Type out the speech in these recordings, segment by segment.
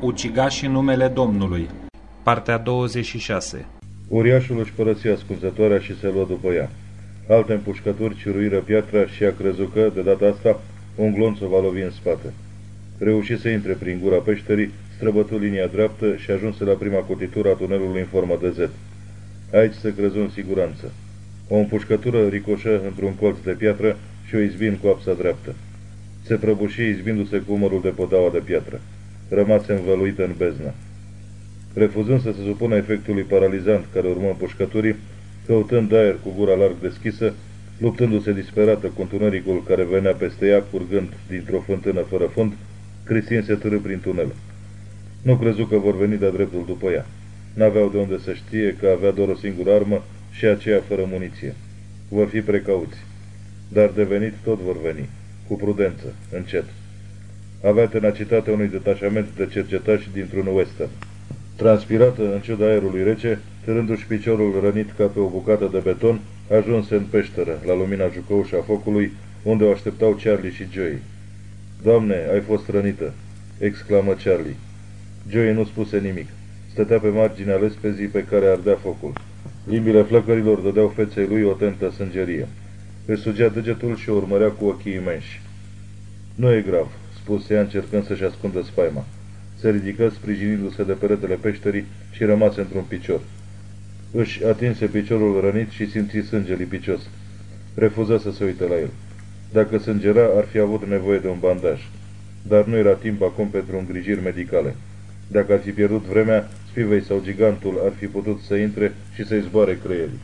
Ucigașii numele Domnului Partea 26 Uriașul își părăsi ascunzătoarea și se luă după ea. Alte împușcături ciruiră piatra și a crezut că, de data asta, un glonț o va lovi în spate. Reuși să intre prin gura peșterii, străbătu linia dreaptă și ajunse la prima cotitură a tunelului în formă de Z. Aici se crezu în siguranță. O împușcătură ricoșă într-un colț de piatră și o izbin cu apsa dreaptă. Se prăbuși izbindu-se cu umărul de podaua de piatră. Rămase învăluită în beznă. Refuzând să se supună efectului paralizant care urmă împușcăturii, căutând aer cu gura larg deschisă, luptându-se disperată cu întunericul care venea peste ea, curgând dintr-o fântână fără fund, Cristin se târâ prin tunel. Nu crezu că vor veni de-a dreptul după ea. N-aveau de unde să știe că avea doar o singură armă și aceea fără muniție. Vor fi precauți. Dar de venit tot vor veni, cu prudență, încet. Avea tenacitatea unui detașament de cercetași dintr-un western. Transpirată în ciuda aerului rece, târându-și piciorul rănit ca pe o bucată de beton, ajunse în peșteră, la lumina jucăușă a focului, unde o așteptau Charlie și Joey. Doamne, ai fost rănită!" exclamă Charlie. Joey nu spuse nimic. Stătea pe marginea lespezii pe care ardea focul. Limbile flăcărilor dădeau feței lui o tentă sângerie. Își sugea degetul și o urmărea cu ochii imensi. Nu e grav," spuse ea încercând să-și ascundă spaima. Se ridică, sprijinindu-se de peretele peșterii și rămase într-un picior. Își atinse piciorul rănit și simți sânge lipicios. Refuză să se uite la el. Dacă sângera, ar fi avut nevoie de un bandaj. Dar nu era timp acum pentru îngrijiri medicale. Dacă ar fi pierdut vremea, spivei sau gigantul ar fi putut să intre și să-i zboare creierii.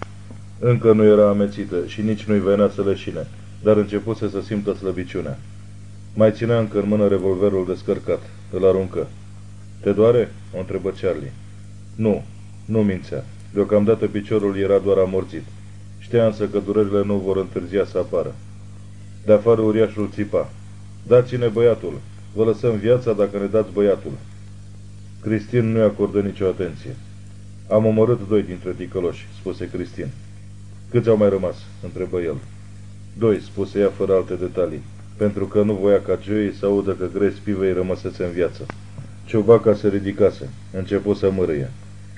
Încă nu era amețită și nici nu-i venea să leșine, dar începuse să simtă slăbiciunea. Mai ținea încă în mână revolverul descărcat. Îl aruncă. Te doare?" o întrebă Charlie. Nu, nu mințea. Deocamdată piciorul era doar amorțit. Știa însă că durerile nu vor întârzia să apară. De afară uriașul țipa. Dați-ne băiatul. Vă lăsăm viața dacă ne dați băiatul. Cristin nu-i acordă nicio atenție. Am omorât doi dintre ticăloși, spuse Cristin. Câți au mai rămas? întrebă el. Doi, spuse ea fără alte detalii, pentru că nu voia ca Joey să audă că Grace Pivei rămăsese în viață. Ciubaca se ridicase, începu să mărâie.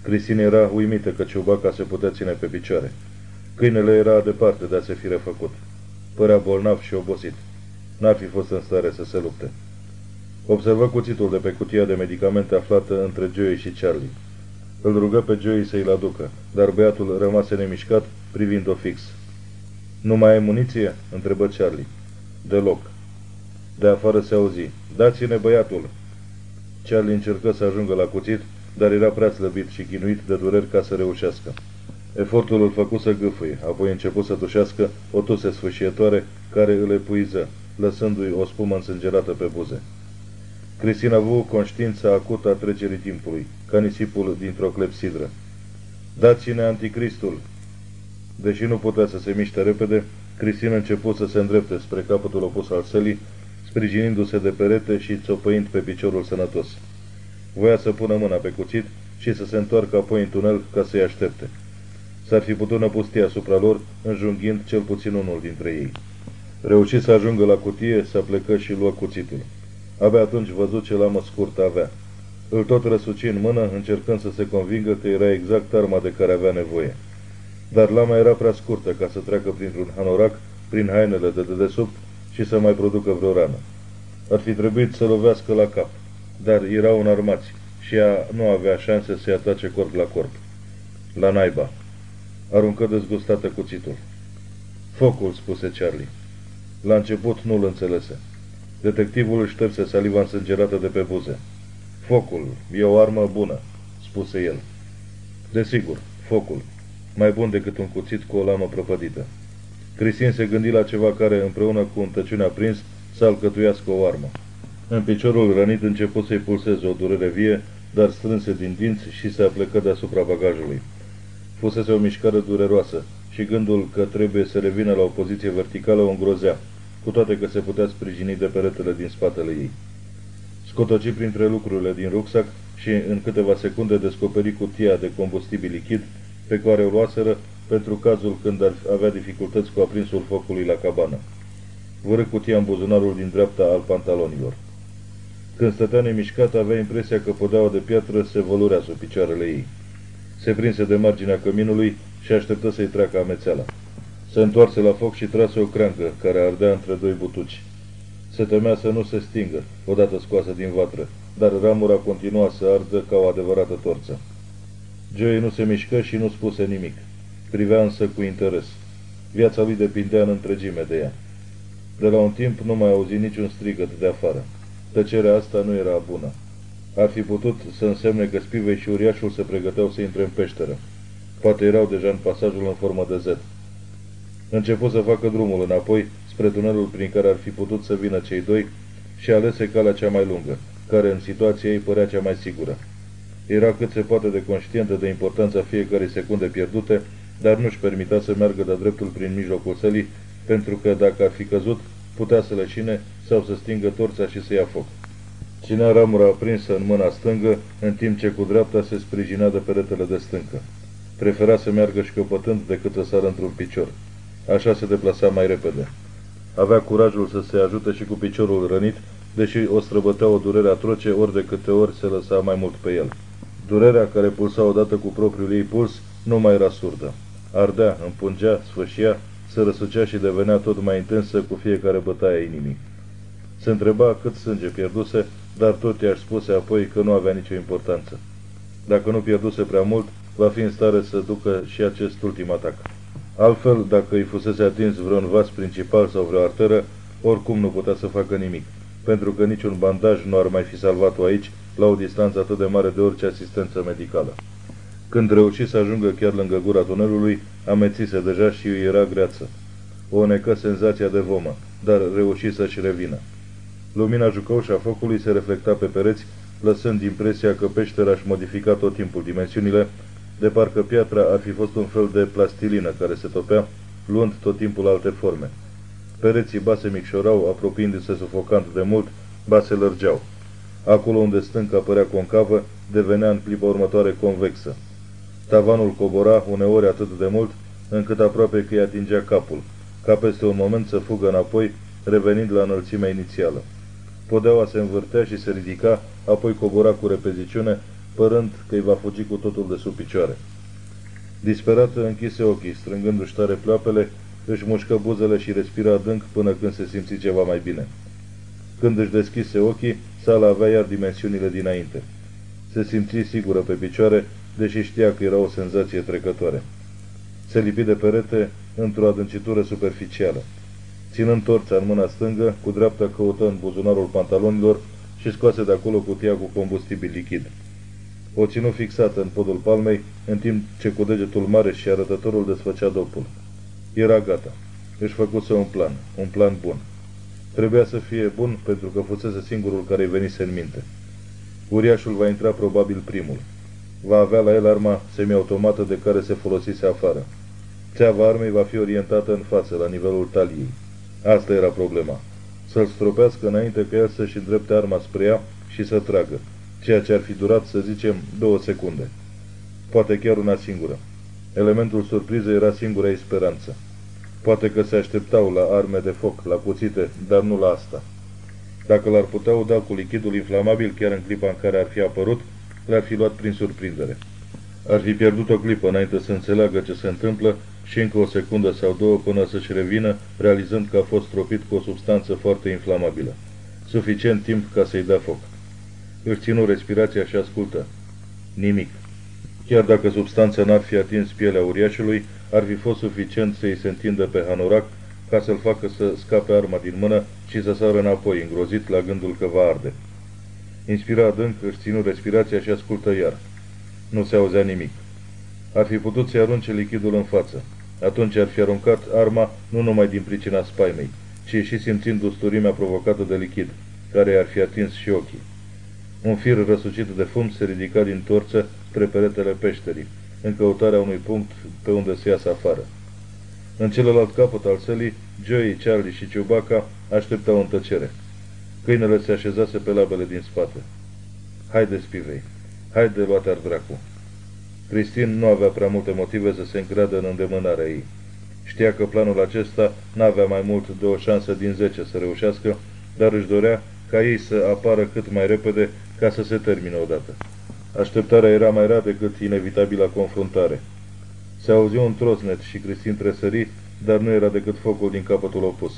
Cristin era uimită că Ciubaca se putea ține pe picioare. Câinele era departe de a se fi refăcut. Părea bolnav și obosit. N-ar fi fost în stare să se lupte. Observă cuțitul de pe cutia de medicamente aflată între Joey și Charlie. Îl rugă pe Joey să-i-l aducă, dar băiatul rămase nemișcat, privind-o fix. Nu mai ai muniție?" întrebă Charlie. Deloc. De afară se auzi. Dați-ne băiatul!" Charlie încercă să ajungă la cuțit, dar era prea slăbit și chinuit de dureri ca să reușească. Efortul îl făcu să gâfâie, apoi început să tușească o tuse sfâșietoare care îl epuiză, lăsându-i o spumă însângerată pe buze. Cristina a avut conștiința acută a trecerii timpului, ca nisipul dintr-o clepsidră. Dați-ne anticristul! Deși nu putea să se miște repede, Cristina a început să se îndrepte spre capătul opus al sălii, sprijinindu-se de perete și țopăind pe piciorul sănătos. Voia să pună mâna pe cuțit și să se întoarcă apoi în tunel ca să-i aștepte. S-ar fi putut năpusti asupra lor, înjunghind cel puțin unul dintre ei. Reuși să ajungă la cutie, să plecă și lua cuțitul. Abia atunci văzut ce lamă scurtă avea. Îl tot răsuci în mână, încercând să se convingă că era exact arma de care avea nevoie. Dar lama era prea scurtă ca să treacă printr-un hanorac, prin hainele de dedesubt și să mai producă vreo rană. Ar fi trebuit să lovească la cap, dar erau înarmați și ea nu avea șanse să-i atace corp la corp. La naiba. Aruncă dezgustată cuțitul. Focul, spuse Charlie. La început nu-l înțelese. Detectivul își șterse saliva însângerată de pe buze. Focul, e o armă bună, spuse el. Desigur, focul. Mai bun decât un cuțit cu o lamă prăpădită. Cristin se gândi la ceva care, împreună cu un tăciune aprins, să alcătuiască o armă. În piciorul rănit început să-i pulseze o durere vie, dar strânse din dinți și se aplecă deasupra bagajului. Fusese o mișcare dureroasă și gândul că trebuie să revină la o poziție verticală o îngrozea, cu toate că se putea sprijini de peretele din spatele ei. Scotoci printre lucrurile din rucsac și în câteva secunde descoperi cutia de combustibil lichid pe care o luaseră pentru cazul când ar avea dificultăți cu aprinsul focului la cabană. Vără cutia în buzunarul din dreapta al pantalonilor. Când stătea nemișcat, avea impresia că podeaua de piatră se vălurea sub picioarele ei. Se prinse de marginea căminului și așteptă să-i treacă amețeala. Se întoarse la foc și trase o creancă, care ardea între doi butuci. Se temea să nu se stingă, odată scoasă din vatră, dar ramura continua să ardă ca o adevărată torță. Joey nu se mișcă și nu spuse nimic. Privea însă cu interes. Viața lui depindea în întregime de ea. De la un timp nu mai auzi niciun strigăt de afară. Tăcerea asta nu era bună. Ar fi putut să însemne că spivei și uriașul se pregăteau să intre în peșteră. Poate erau deja în pasajul în formă de Z. Început să facă drumul înapoi spre tunelul prin care ar fi putut să vină cei doi și alese calea cea mai lungă, care în situația ei părea cea mai sigură. Era cât se poate de conștientă de importanța fiecarei secunde pierdute, dar nu-și permita să meargă de dreptul prin mijlocul sălii, pentru că dacă ar fi căzut, putea să leșine sau să stingă torța și să ia foc. Ținea ramura aprinsă în mâna stângă, în timp ce cu dreapta se sprijinea de peretele de stâncă. Prefera să meargă șchiopătând decât să sară într-un picior. Așa se deplasa mai repede. Avea curajul să se ajute și cu piciorul rănit, deși o străbătea o durere atroce ori de câte ori se lăsa mai mult pe el. Durerea care pulsa odată cu propriul ei puls nu mai era surdă. Ardea, împungea, sfâșia, se răsucea și devenea tot mai intensă cu fiecare bătaie a inimii. Se întreba cât sânge pierduse, dar tot i-aș spuse apoi că nu avea nicio importanță. Dacă nu pierduse prea mult, va fi în stare să ducă și acest ultim atac. Altfel, dacă îi fusese atins vreun vas principal sau vreo arteră, oricum nu putea să facă nimic, pentru că niciun bandaj nu ar mai fi salvat-o aici, la o distanță atât de mare de orice asistență medicală. Când reuși să ajungă chiar lângă gura tunelului, amețise deja și îi era greață. O necă senzația de vomă, dar reuși să-și revină. Lumina jucăușă a focului se reflecta pe pereți, lăsând impresia că peștera își modifica tot timpul dimensiunile, de parcă piatra ar fi fost un fel de plastilină care se topea, luând tot timpul alte forme. Pereții base micșorau, apropiindu-se sufocant de mult, base lărgeau. Acolo unde stânca părea concavă, devenea în clipa următoare convexă. Tavanul cobora uneori atât de mult, încât aproape că îi atingea capul, ca peste un moment să fugă înapoi, revenind la înălțimea inițială. Podeaua se învârtea și se ridica, apoi cobora cu repeziciune, părând că îi va fugi cu totul de sub picioare. Disperată închise ochii, strângându-și tare ploapele, își mușcă buzele și respira adânc până când se simți ceva mai bine. Când își deschise ochii, sala avea iar dimensiunile dinainte. Se simți sigură pe picioare, deși știa că era o senzație trecătoare. Se lipi de perete într-o adâncitură superficială. Ținând torța în mâna stângă, cu dreapta căută în buzunarul pantalonilor și scoase de acolo cutia cu combustibil lichid. O ținu fixată în podul palmei, în timp ce cu degetul mare și arătătorul desfăcea dopul. Era gata. Își făcuse un plan, un plan bun. Trebuia să fie bun pentru că fusese singurul care îi venise în minte. Uriașul va intra probabil primul. Va avea la el arma semiautomată de care se folosise afară. Țeava armei va fi orientată în față, la nivelul taliei. Asta era problema. Să-l stropească înainte că el să-și îndrepte arma spre ea și să tragă, ceea ce ar fi durat, să zicem, două secunde. Poate chiar una singură. Elementul surpriză era singura ei speranță. Poate că se așteptau la arme de foc, la cuțite, dar nu la asta. Dacă l-ar putea uda cu lichidul inflamabil chiar în clipa în care ar fi apărut, le-ar fi luat prin surprindere. Ar fi pierdut o clipă înainte să înțeleagă ce se întâmplă și încă o secundă sau două până să-și revină, realizând că a fost tropit cu o substanță foarte inflamabilă. Suficient timp ca să-i dea foc. Își ținu respirația și ascultă. Nimic. Chiar dacă substanța n-ar fi atins pielea uriașului, ar fi fost suficient să-i se întindă pe hanorac ca să-l facă să scape arma din mână și să sară înapoi, îngrozit la gândul că va arde. Inspira adânc, își ținu respirația și ascultă iar. Nu se auzea nimic. Ar fi putut să-i arunce lichidul în față. Atunci ar fi aruncat arma nu numai din pricina spaimei, ci și simțind usturimea provocată de lichid, care ar fi atins și ochii. Un fir răsucit de fum se ridica din torță spre peretele peșterii, în căutarea unui punct pe unde să iasă afară. În celălalt capăt al sălii, Joey, Charlie și Chewbacca așteptau în tăcere. Câinele se așezase pe labele din spate. Haide, spivei! Haide, luate dracu! Cristin nu avea prea multe motive să se încreadă în îndemânarea ei. Știa că planul acesta n-avea mai mult de o șansă din zece să reușească, dar își dorea ca ei să apară cât mai repede ca să se termine odată. Așteptarea era mai rea decât inevitabila confruntare. Se auzi un trosnet și Cristin tresări, dar nu era decât focul din capătul opus.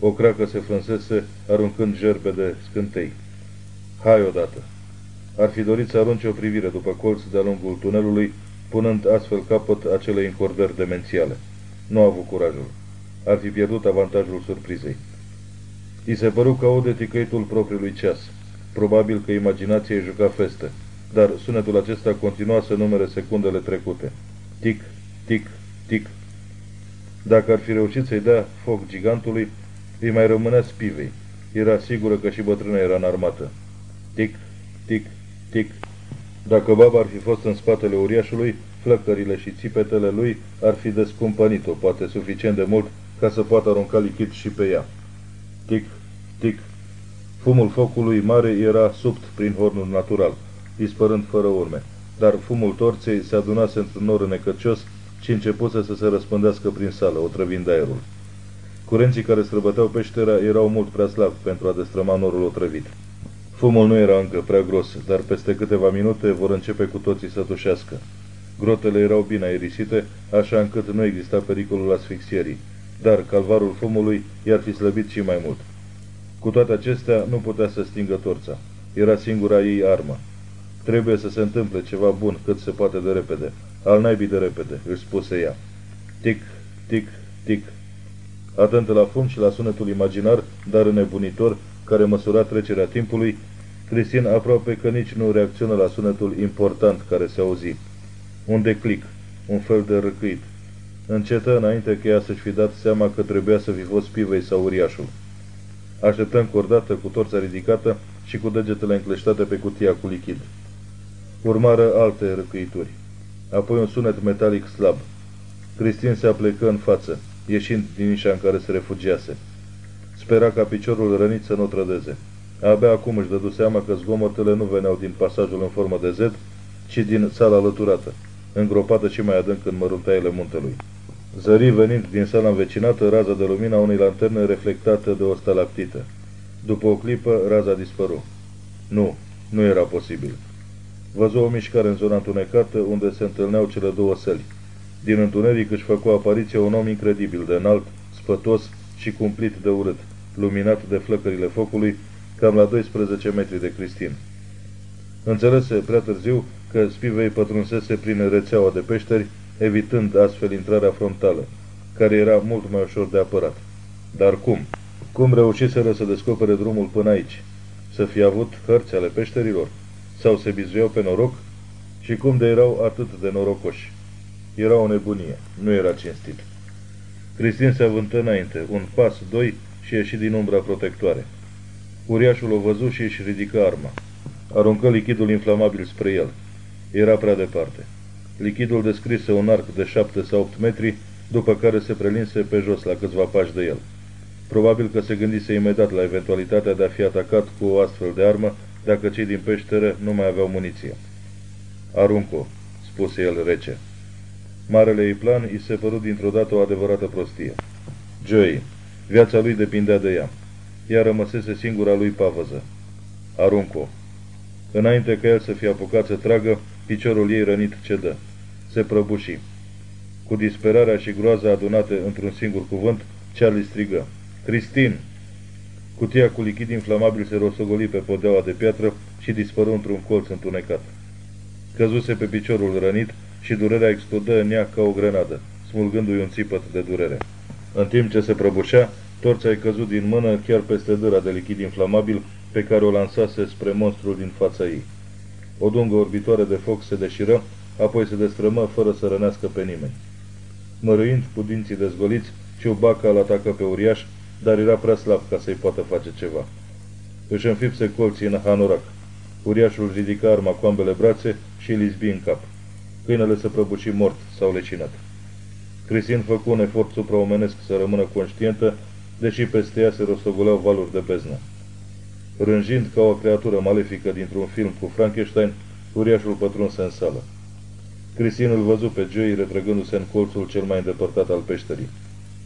O cracă se frânsese, aruncând gerbe de scântei. Hai odată! Ar fi dorit să arunce o privire după colț de-a lungul tunelului, punând astfel capăt acelei încordări demențiale. Nu a avut curajul. Ar fi pierdut avantajul surprizei. I se păru că aude ticăitul propriului ceas. Probabil că imaginația îi juca feste, dar sunetul acesta continua să numere secundele trecute. Tic, tic, tic. Dacă ar fi reușit să-i dea foc gigantului, îi mai rămânea spivei. Era sigură că și bătrâna era în armată. Tic, tic, tic. Dacă baba ar fi fost în spatele uriașului, flăcările și țipetele lui ar fi descumpănit-o, poate suficient de mult ca să poată arunca lichid și pe ea. Tic, tic. Fumul focului mare era subt prin hornul natural, dispărând fără urme, dar fumul torței se adunase într-un nor necăcios și începuse să se răspândească prin sală, otrăvind aerul. Curenții care străbăteau peștera erau mult prea slabi pentru a destrăma norul otrăvit. Fumul nu era încă prea gros, dar peste câteva minute vor începe cu toții să tușească. Grotele erau bine aerisite, așa încât nu exista pericolul asfixierii, dar calvarul fumului i-ar fi slăbit și mai mult. Cu toate acestea, nu putea să stingă torța. Era singura ei armă. Trebuie să se întâmple ceva bun cât se poate de repede. Al naibii de repede, își spuse ea. Tic, tic, tic. Atentă la fum și la sunetul imaginar, dar nebunitor, care măsura trecerea timpului, Cristin aproape că nici nu reacționă la sunetul important care se auzi. Un declic, un fel de răcâit. Încetă înainte că ea să-și fi dat seama că trebuia să fi fost pivei sau uriașul. Așteptă încordată cu torța ridicată și cu degetele încleștate pe cutia cu lichid. Urmară alte răcâituri. Apoi un sunet metalic slab. Cristin se aplecă în față, ieșind din nișa în care se refugiase. Spera ca piciorul rănit să nu trădeze. Abia acum își dădu seama că zgomotele nu veneau din pasajul în formă de Z, ci din sala alăturată, îngropată și mai adânc în măruntaiele muntelui. Zări venind din sala învecinată raza de lumină a unei lanterne reflectată de o stalactită. După o clipă, raza dispăru. Nu, nu era posibil. Văzu o mișcare în zona întunecată unde se întâlneau cele două săli. Din întuneric își făcu apariție un om incredibil de înalt, spătos și cumplit de urât, luminat de flăcările focului, cam la 12 metri de Cristin. Înțelese prea târziu că spivei pătrunsese prin rețeaua de peșteri, evitând astfel intrarea frontală, care era mult mai ușor de apărat. Dar cum? Cum reușiseră să descopere drumul până aici? Să fie avut hărți ale peșterilor? Sau se bizuiau pe noroc? Și cum de erau atât de norocoși? Era o nebunie, nu era cinstit. Cristin se avântă înainte, un pas, doi și ieși din umbra protectoare. Uriașul o văzu și își ridică arma. Aruncă lichidul inflamabil spre el. Era prea departe. Lichidul descrise un arc de șapte sau opt metri, după care se prelinse pe jos la câțiva pași de el. Probabil că se gândise imediat la eventualitatea de a fi atacat cu o astfel de armă dacă cei din peșteră nu mai aveau muniție. Arunco, spuse el rece. Marele ei plan îi se părut dintr-o dată o adevărată prostie. Joey, viața lui depindea de ea. Ea rămăsese singura lui pavăză. Arunco. Înainte ca el să fie apucat să tragă, piciorul ei rănit cedă. Se prăbuși. Cu disperarea și groaza adunate într-un singur cuvânt, Charlie strigă. Cristin! Cutia cu lichid inflamabil se rosogoli pe podeaua de piatră și dispăru într-un colț întunecat. Căzuse pe piciorul rănit și durerea explodă în ea ca o grenadă, smulgându-i un țipăt de durere. În timp ce se prăbușea, torța ai căzut din mână chiar peste dâra de lichid inflamabil pe care o lansase spre monstrul din fața ei. O dungă orbitoare de foc se deșiră, apoi se destrămă fără să rănească pe nimeni. Mărâind cu dinții dezgoliți, Ciubaca îl atacă pe uriaș, dar era prea slab ca să-i poată face ceva. Își înfipse colții în hanorac. Uriașul ridică arma cu ambele brațe și îl izbi în cap. Câinele se prăbuși mort sau lecinat. Cristin făcu un efort supraomenesc să rămână conștientă, deși peste ea se rostogoleau valuri de beznă. Rânjind ca o creatură malefică dintr-un film cu Frankenstein, uriașul pătrunse în sală. Cristin îl văzu pe Joey retrăgându-se în colțul cel mai îndepărtat al peșterii.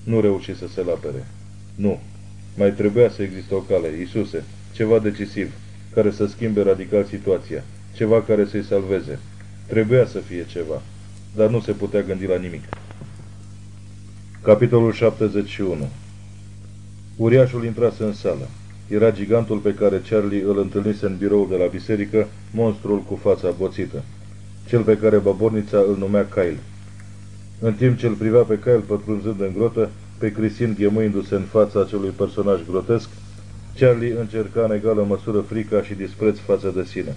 Nu reuși să se lapere. Nu. Mai trebuia să existe o cale. Isuse, ceva decisiv, care să schimbe radical situația, ceva care să-i salveze. Trebuia să fie ceva, dar nu se putea gândi la nimic. Capitolul 71 Uriașul intrase în sală. Era gigantul pe care Charlie îl întâlnise în biroul de la biserică, monstrul cu fața boțită. Cel pe care babornița îl numea Kyle. În timp ce îl privea pe Kyle pătrunzând în grotă, pe Cristin ghemâindu-se în fața acelui personaj grotesc, Charlie încerca în egală măsură frica și dispreț față de sine.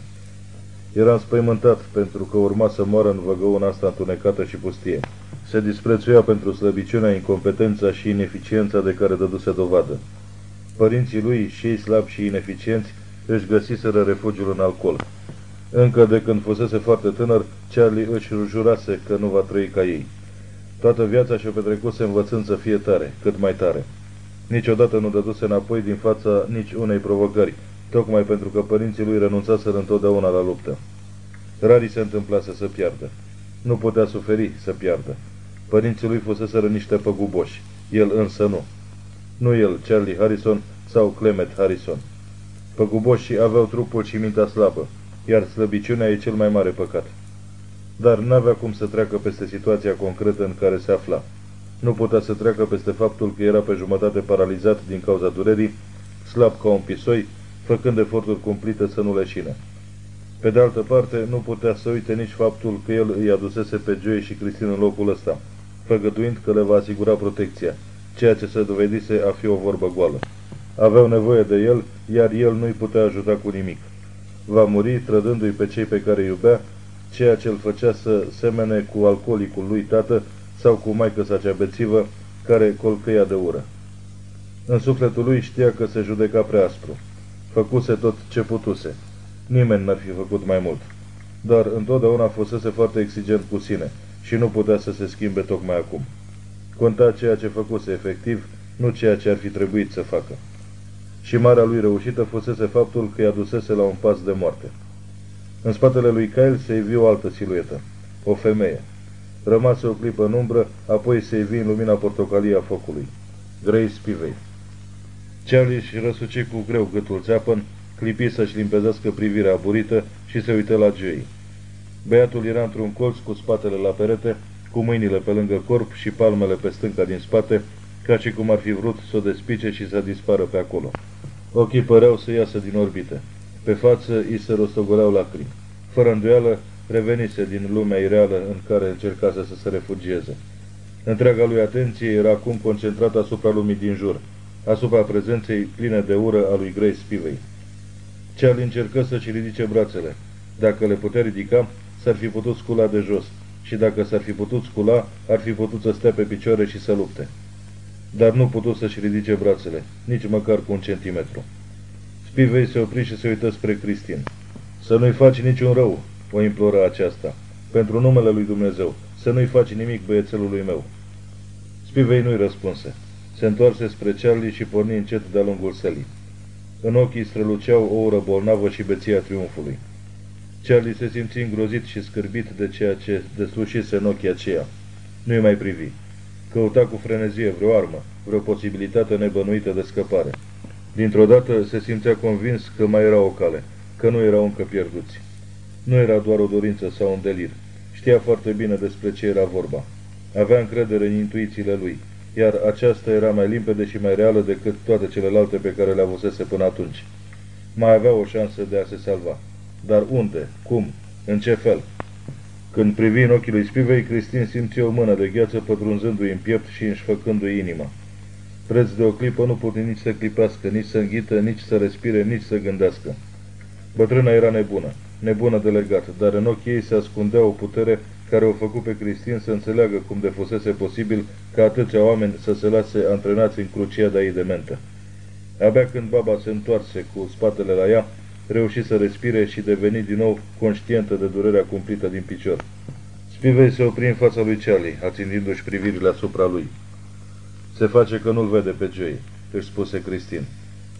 Era înspăimântat pentru că urma să moară în văgăuna asta întunecată și pustie. Se disprețuia pentru slăbiciunea, incompetența și ineficiența de care dăduse dovadă. Părinții lui, și șei slabi și ineficienți, își găsiseră refugiul în alcool. Încă de când fusese foarte tânăr, Charlie își jurase că nu va trăi ca ei. Toată viața și-o petrecuse învățând să fie tare, cât mai tare. Niciodată nu dăduse înapoi din fața nici unei provocări, tocmai pentru că părinții lui renunțaseră întotdeauna la luptă. Rari se întâmplase să piardă. Nu putea suferi să piardă. Părinții lui fuseseră niște păguboși, el însă nu. Nu el, Charlie Harrison sau Clement Harrison. Păguboșii aveau trupul și mintea slabă, iar slăbiciunea e cel mai mare păcat. Dar n-avea cum să treacă peste situația concretă în care se afla. Nu putea să treacă peste faptul că era pe jumătate paralizat din cauza durerii, slab ca un pisoi, făcând eforturi cumplite să nu leșine. Pe de altă parte, nu putea să uite nici faptul că el îi adusese pe Joey și Cristin în locul ăsta, făgăduind că le va asigura protecția, ceea ce se dovedise a fi o vorbă goală. Aveau nevoie de el, iar el nu-i putea ajuta cu nimic. Va muri trădându-i pe cei pe care iubea, ceea ce îl făcea să semene cu alcoolicul lui tată sau cu maică sa cea bețivă, care colcăia de ură. În sufletul lui știa că se judeca prea aspru. Făcuse tot ce putuse. Nimeni n-ar fi făcut mai mult. Dar întotdeauna fusese foarte exigent cu sine și nu putea să se schimbe tocmai acum. Conta ceea ce făcuse efectiv, nu ceea ce ar fi trebuit să facă. Și marea lui reușită fusese faptul că i-a dusese la un pas de moarte. În spatele lui Kyle se ivi o altă siluetă, o femeie. Rămase o clipă în umbră, apoi se ivi în lumina portocalie a focului. Grace Spivey. Charlie își răsuci cu greu gâtul țeapăn, clipi să-și limpezească privirea aburită și se uită la Joey. Băiatul era într-un colț cu spatele la perete, cu mâinile pe lângă corp și palmele pe stânca din spate, ca și cum ar fi vrut să o despice și să dispară pe acolo. Ochii păreau să iasă din orbită. Pe față îi se rostogoleau lacrimi. Fără îndoială, revenise din lumea ireală în care încercase să se refugieze. Întreaga lui atenție era acum concentrată asupra lumii din jur, asupra prezenței pline de ură a lui Grace Spivey. Charlie încercă să-și ridice brațele. Dacă le putea ridica, s-ar fi putut scula de jos și dacă s-ar fi putut scula, ar fi putut să stea pe picioare și să lupte. Dar nu putut să-și ridice brațele, nici măcar cu un centimetru. Spivei se opri și se uită spre Cristin. Să nu-i faci niciun rău, o imploră aceasta. Pentru numele lui Dumnezeu, să nu-i faci nimic băiețelului meu. Spivei nu-i răspunse. Se întoarse spre Charlie și porni încet de-a lungul sălii. În ochii străluceau o ură bolnavă și beția triumfului. Charlie se simți îngrozit și scârbit de ceea ce deslușise în ochii aceia. Nu-i mai privi. Căuta cu frenezie vreo armă, vreo posibilitate nebănuită de scăpare. Dintr-o dată se simțea convins că mai era o cale, că nu erau încă pierduți. Nu era doar o dorință sau un delir. Știa foarte bine despre ce era vorba. Avea încredere în intuițiile lui, iar aceasta era mai limpede și mai reală decât toate celelalte pe care le avusese până atunci. Mai avea o șansă de a se salva. Dar unde? Cum? În ce fel? Când privi în ochii lui Spivei, Cristin simți o mână de gheață pătrunzându-i în piept și înșfăcându-i inima. Preț de o clipă nu putea nici să clipească, nici să înghită, nici să respire, nici să gândească. Bătrâna era nebună, nebună de legat, dar în ochii ei se ascundea o putere care o făcut pe Cristin să înțeleagă cum de fusese posibil ca atâția oameni să se lase antrenați în cruciada ei de mentă. Abia când baba se întoarse cu spatele la ea, reuși să respire și deveni din nou conștientă de durerea cumplită din picior. Spivei se opri în fața lui Charlie, ațintindu-și privirile asupra lui. Se face că nu-l vede pe Joey, își spuse Cristin.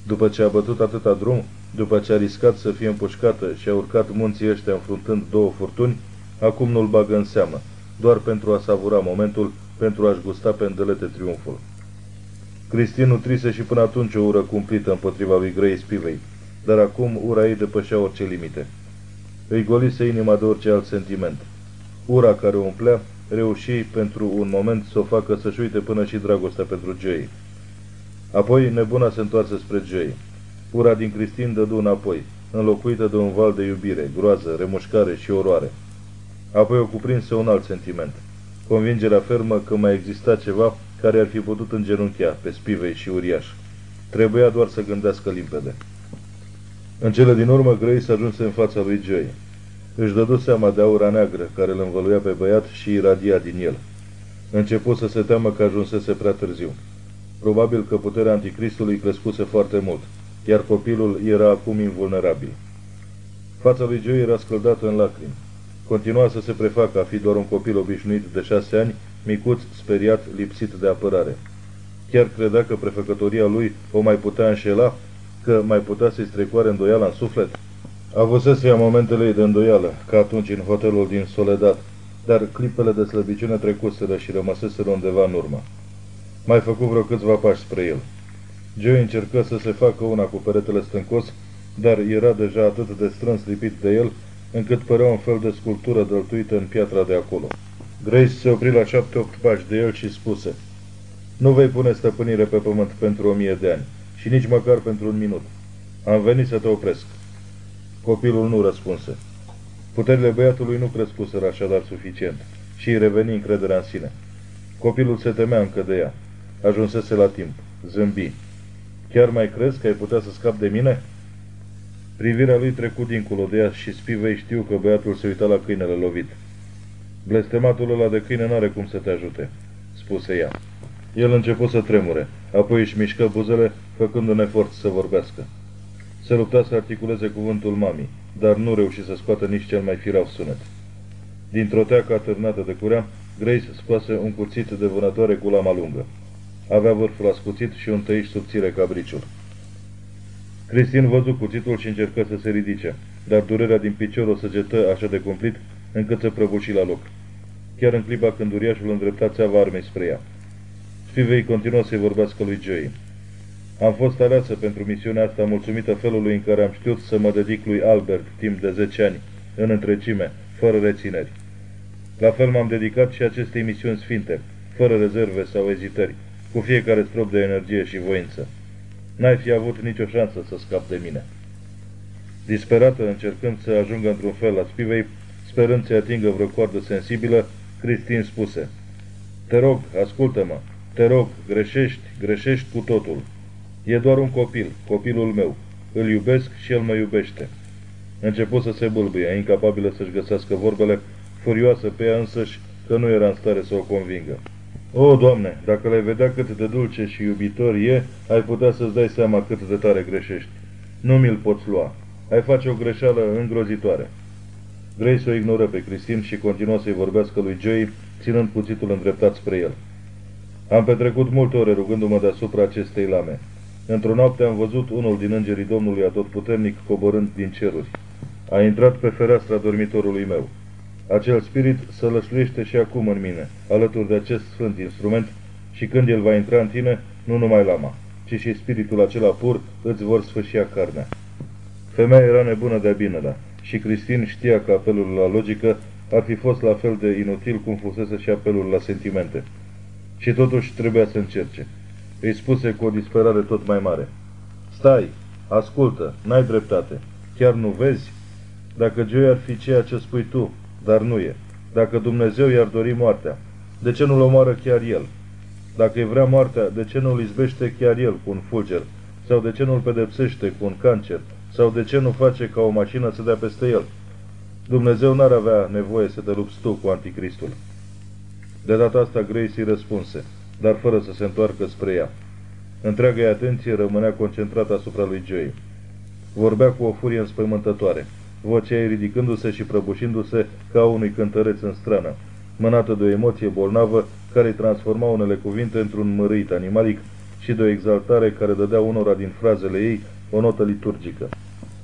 După ce a bătut atâta drum, după ce a riscat să fie împușcată și a urcat munții ăștia înfruntând două furtuni, acum nu-l bagă în seamă, doar pentru a savura momentul, pentru a-și gusta pe îndelete triumful. Cristin nutrise și până atunci o ură cumplită împotriva lui Grace Spivei, dar acum ura ei depășea orice limite. Îi golise inima de orice alt sentiment. Ura care o umplea reuși pentru un moment să o facă să-și uite până și dragostea pentru Joey. Apoi nebuna se întoarse spre Joey. Ura din Cristin dădu înapoi, înlocuită de un val de iubire, groază, remușcare și oroare. Apoi o cuprinse un alt sentiment, convingerea fermă că mai exista ceva care ar fi putut îngenunchea pe spivei și uriaș. Trebuia doar să gândească limpede. În cele din urmă, Grace ajunse în fața lui Joey. Își dădu seama de aura neagră care îl învăluia pe băiat și iradia din el. Început să se teamă că ajunsese prea târziu. Probabil că puterea anticristului crescuse foarte mult, iar copilul era acum invulnerabil. Fața lui Joey era scăldată în lacrimi. Continua să se prefacă a fi doar un copil obișnuit de șase ani, micuț, speriat, lipsit de apărare. Chiar credea că prefăcătoria lui o mai putea înșela, că mai putea să-i strecoare îndoiala în suflet. Avusese momentele ei de îndoială, ca atunci în hotelul din Soledad, dar clipele de slăbiciune trecuseră și rămăseseră undeva în urmă. Mai făcu vreo câțiva pași spre el. Joe încercă să se facă una cu peretele stâncos, dar era deja atât de strâns lipit de el, încât părea un fel de sculptură dăltuită în piatra de acolo. Grace se opri la șapte-opt pași de el și spuse, Nu vei pune stăpânire pe pământ pentru o mie de ani și nici măcar pentru un minut. Am venit să te opresc. Copilul nu răspunse. Puterile băiatului nu crescuseră așadar suficient și îi reveni încrederea în sine. Copilul se temea încă de ea. Ajunsese la timp. Zâmbi. Chiar mai crezi că ai putea să scap de mine?" Privirea lui trecu dincolo de ea și spivei știu că băiatul se uita la câinele lovit. Blestematul ăla de câine n-are cum să te ajute," spuse ea. El început să tremure, apoi își mișcă buzele, făcând un efort să vorbească. Se lupta să articuleze cuvântul mamii, dar nu reuși să scoată nici cel mai firav sunet. Dintr-o teacă atârnată de curea, Grace scoase un cuțit de vânătoare cu lama lungă. Avea vârful ascuțit și un tăiș subțire ca briciul. Cristin văzu cuțitul și încercă să se ridice, dar durerea din picior o săgetă așa de cumplit încât se prăbuși la loc. Chiar în clipa când uriașul îndrepta țeava armei spre ea. Spivei continuă să-i vorbească lui Joey. Am fost aleasă pentru misiunea asta mulțumită felului în care am știut să mă dedic lui Albert timp de 10 ani, în întregime, fără rețineri. La fel m-am dedicat și acestei misiuni sfinte, fără rezerve sau ezitări, cu fiecare strop de energie și voință. N-ai fi avut nicio șansă să scap de mine. Disperată, încercând să ajungă într-un fel la spivei, sperând să atingă vreo coardă sensibilă, Cristin spuse, Te rog, ascultă-mă, te rog, greșești, greșești cu totul. E doar un copil, copilul meu. Îl iubesc și el mă iubește. Început să se bâlbâie, incapabilă să-și găsească vorbele, furioasă pe ea însăși că nu era în stare să o convingă. O, Doamne, dacă le vedea cât de dulce și iubitor e, ai putea să-ți dai seama cât de tare greșești. Nu mi-l poți lua. Ai face o greșeală îngrozitoare. Grace o ignoră pe Cristin și continuă să-i vorbească lui Joey, ținând cuțitul îndreptat spre el. Am petrecut multe ore rugându-mă deasupra acestei lame. Într-o noapte am văzut unul din îngerii Domnului atotputernic coborând din ceruri. A intrat pe fereastra dormitorului meu. Acel spirit să lășluiește și acum în mine, alături de acest sfânt instrument, și când el va intra în tine, nu numai lama, ci și spiritul acela pur îți vor sfâșia carnea. Femeia era nebună de-a binelea și Cristin știa că apelul la logică ar fi fost la fel de inutil cum fusese și apelul la sentimente. Și totuși trebuia să încerce. Îi spuse cu o disperare tot mai mare. Stai, ascultă, n-ai dreptate. Chiar nu vezi? Dacă Joey ar fi ceea ce spui tu, dar nu e. Dacă Dumnezeu i-ar dori moartea, de ce nu-l omoară chiar el? Dacă îi vrea moartea, de ce nu-l izbește chiar el cu un fulger? Sau de ce nu-l pedepsește cu un cancer? Sau de ce nu face ca o mașină să dea peste el? Dumnezeu n-ar avea nevoie să te lupți tu cu anticristul. De data asta Grace îi răspunse, dar fără să se întoarcă spre ea. Întreaga ei atenție rămânea concentrată asupra lui Joey. Vorbea cu o furie înspăimântătoare vocea ei ridicându-se și prăbușindu-se ca unui cântăreț în strană, mânată de o emoție bolnavă care îi transforma unele cuvinte într-un mărit animalic și de o exaltare care dădea unora din frazele ei o notă liturgică.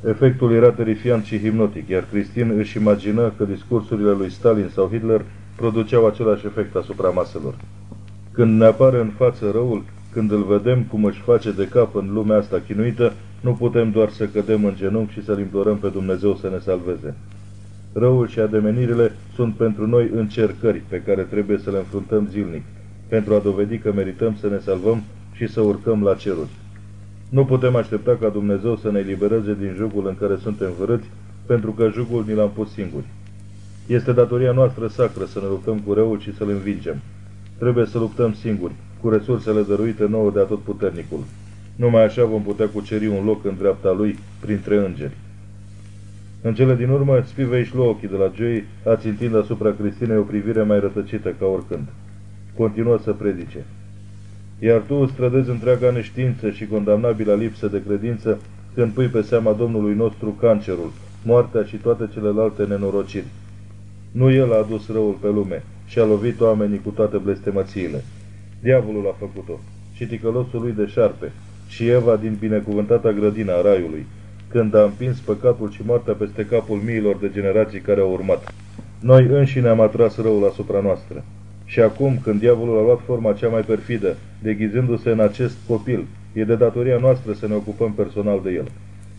Efectul era terifiant și hipnotic, iar Cristin își imagină că discursurile lui Stalin sau Hitler produceau același efect asupra maselor. Când ne apare în față răul, când îl vedem cum își face de cap în lumea asta chinuită, nu putem doar să cădem în genunchi și să-L implorăm pe Dumnezeu să ne salveze. Răul și ademenirile sunt pentru noi încercări pe care trebuie să le înfruntăm zilnic, pentru a dovedi că merităm să ne salvăm și să urcăm la ceruri. Nu putem aștepta ca Dumnezeu să ne elibereze din jugul în care suntem vărâți, pentru că jugul ni l-am pus singuri. Este datoria noastră sacră să ne luptăm cu răul și să-l învingem. Trebuie să luptăm singuri, cu resursele dăruite nouă de atotputernicul. Numai așa vom putea cuceri un loc în dreapta lui printre îngeri. În cele din urmă, Spivei își luă ochii de la Joey, ațintind asupra Cristinei o privire mai rătăcită ca oricând. Continuă să predice. Iar tu îți trădezi întreaga neștiință și condamnabila lipsă de credință când pui pe seama Domnului nostru cancerul, moartea și toate celelalte nenorociri. Nu el a adus răul pe lume și a lovit oamenii cu toate blestemățiile. Diavolul a făcut-o și ticălosul lui de șarpe și Eva din binecuvântata grădina a raiului, când a împins păcatul și moartea peste capul miilor de generații care au urmat. Noi înșine am atras răul asupra noastră. Și acum, când diavolul a luat forma cea mai perfidă, deghizându-se în acest copil, e de datoria noastră să ne ocupăm personal de el.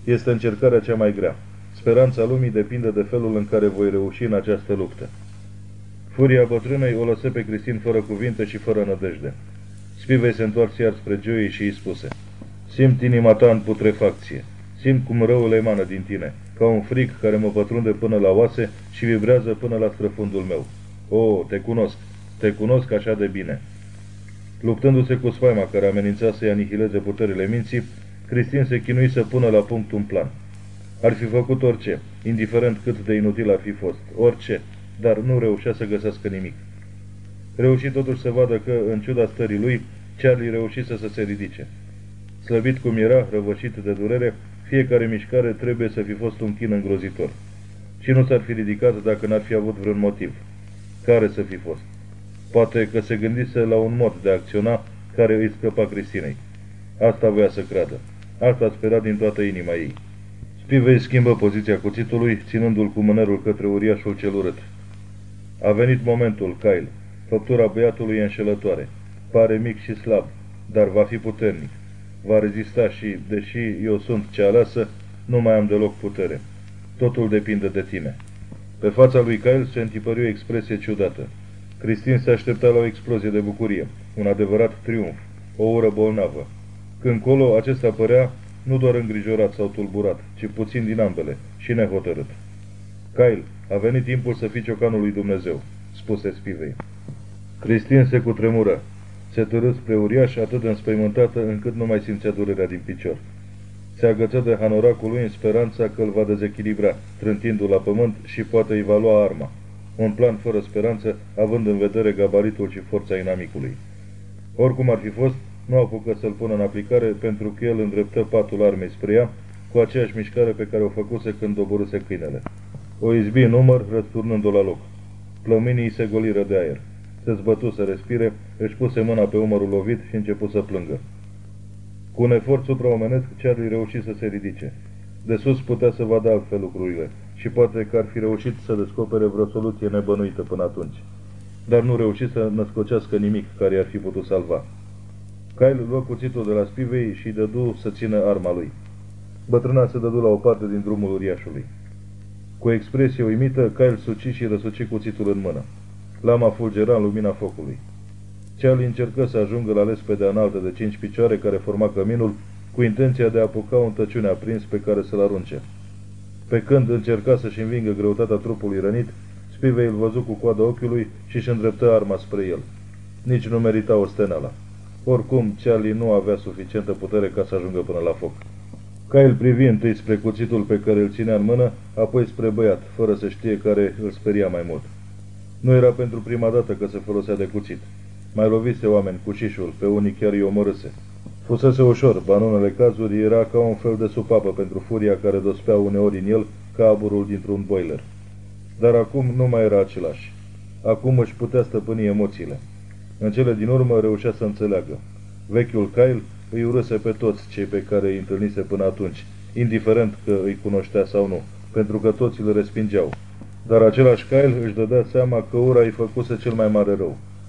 Este încercarea cea mai grea. Speranța lumii depinde de felul în care voi reuși în această luptă. Furia bătrânei o lăsă pe Cristin fără cuvinte și fără nădejde. Spivei se întoarse iar spre Joey și îi spuse Simt inima ta în putrefacție. Simt cum răul emană din tine, ca un fric care mă pătrunde până la oase și vibrează până la străfundul meu. O, te cunosc, te cunosc așa de bine. Luptându-se cu spaima care amenința să-i anihileze puterile minții, Cristin se chinui să pună la punct un plan. Ar fi făcut orice, indiferent cât de inutil ar fi fost, orice, dar nu reușea să găsească nimic. Reuși totuși să vadă că, în ciuda stării lui, Charlie reușise să se ridice. Slăbit cum era, răvășit de durere, fiecare mișcare trebuie să fi fost un chin îngrozitor. Și nu s-ar fi ridicat dacă n-ar fi avut vreun motiv. Care să fi fost? Poate că se gândise la un mod de a acționa care îi scăpa Cristinei. Asta voia să creadă. Asta spera din toată inima ei. Spivei schimbă poziția cuțitului, ținându-l cu mânerul către uriașul cel urât. A venit momentul, Kyle. Făptura băiatului e înșelătoare. Pare mic și slab, dar va fi puternic. Va rezista și, deși eu sunt cea aleasă, nu mai am deloc putere. Totul depinde de tine. Pe fața lui Kyle se întipări o expresie ciudată. Cristin se aștepta la o explozie de bucurie, un adevărat triumf, o ură bolnavă. Când colo, acesta părea nu doar îngrijorat sau tulburat, ci puțin din ambele și nehotărât. Kyle, a venit timpul să fii ciocanul lui Dumnezeu, spuse Spivei. Cristin se cutremură. Se târâ spre uriaș atât de înspăimântată încât nu mai simțea durerea din picior. Se agăță de hanoracul lui în speranța că îl va dezechilibra, trântindu-l la pământ și poate îi va lua arma. Un plan fără speranță, având în vedere gabaritul și forța inamicului. Oricum ar fi fost, nu apucă să-l pună în aplicare pentru că el îndreptă patul armei spre ea, cu aceeași mișcare pe care o făcuse când doborâse câinele. O izbi în număr, răsturnând-o la loc. Plăminii se goliră de aer. Se zbătu să respire, își puse mâna pe umărul lovit și începu să plângă. Cu un efort supraomenesc, Charlie reuși să se ridice. De sus putea să vadă altfel lucrurile și poate că ar fi reușit să descopere vreo soluție nebănuită până atunci. Dar nu reuși să născocească nimic care ar fi putut salva. Kyle luă cuțitul de la spivei și dădu să țină arma lui. Bătrâna se dădu la o parte din drumul uriașului. Cu expresie uimită, Kyle suci și răsuci cuțitul în mână. Lama fulgera în lumina focului. Charlie încercă să ajungă la lespedea înaltă de cinci picioare care forma căminul, cu intenția de a apuca un tăciune aprins pe care să-l arunce. Pe când încerca să-și învingă greutatea trupului rănit, Spivei îl văzu cu coada ochiului și își îndreptă arma spre el. Nici nu merita o stenala. Oricum, Charlie nu avea suficientă putere ca să ajungă până la foc. Kyle privi întâi spre cuțitul pe care îl ținea în mână, apoi spre băiat, fără să știe care îl speria mai mult. Nu era pentru prima dată că se folosea de cuțit. Mai lovise oameni cu șișul, pe unii chiar îi omorâse. Fusese ușor, ba în unele cazuri era ca un fel de supapă pentru furia care dospea uneori în el ca aburul dintr-un boiler. Dar acum nu mai era același. Acum își putea stăpâni emoțiile. În cele din urmă reușea să înțeleagă. Vechiul Kyle îi urâse pe toți cei pe care îi întâlnise până atunci, indiferent că îi cunoștea sau nu, pentru că toți îl respingeau. Dar același Kyle își dădea seama că ura îi făcuse cel mai mare rău.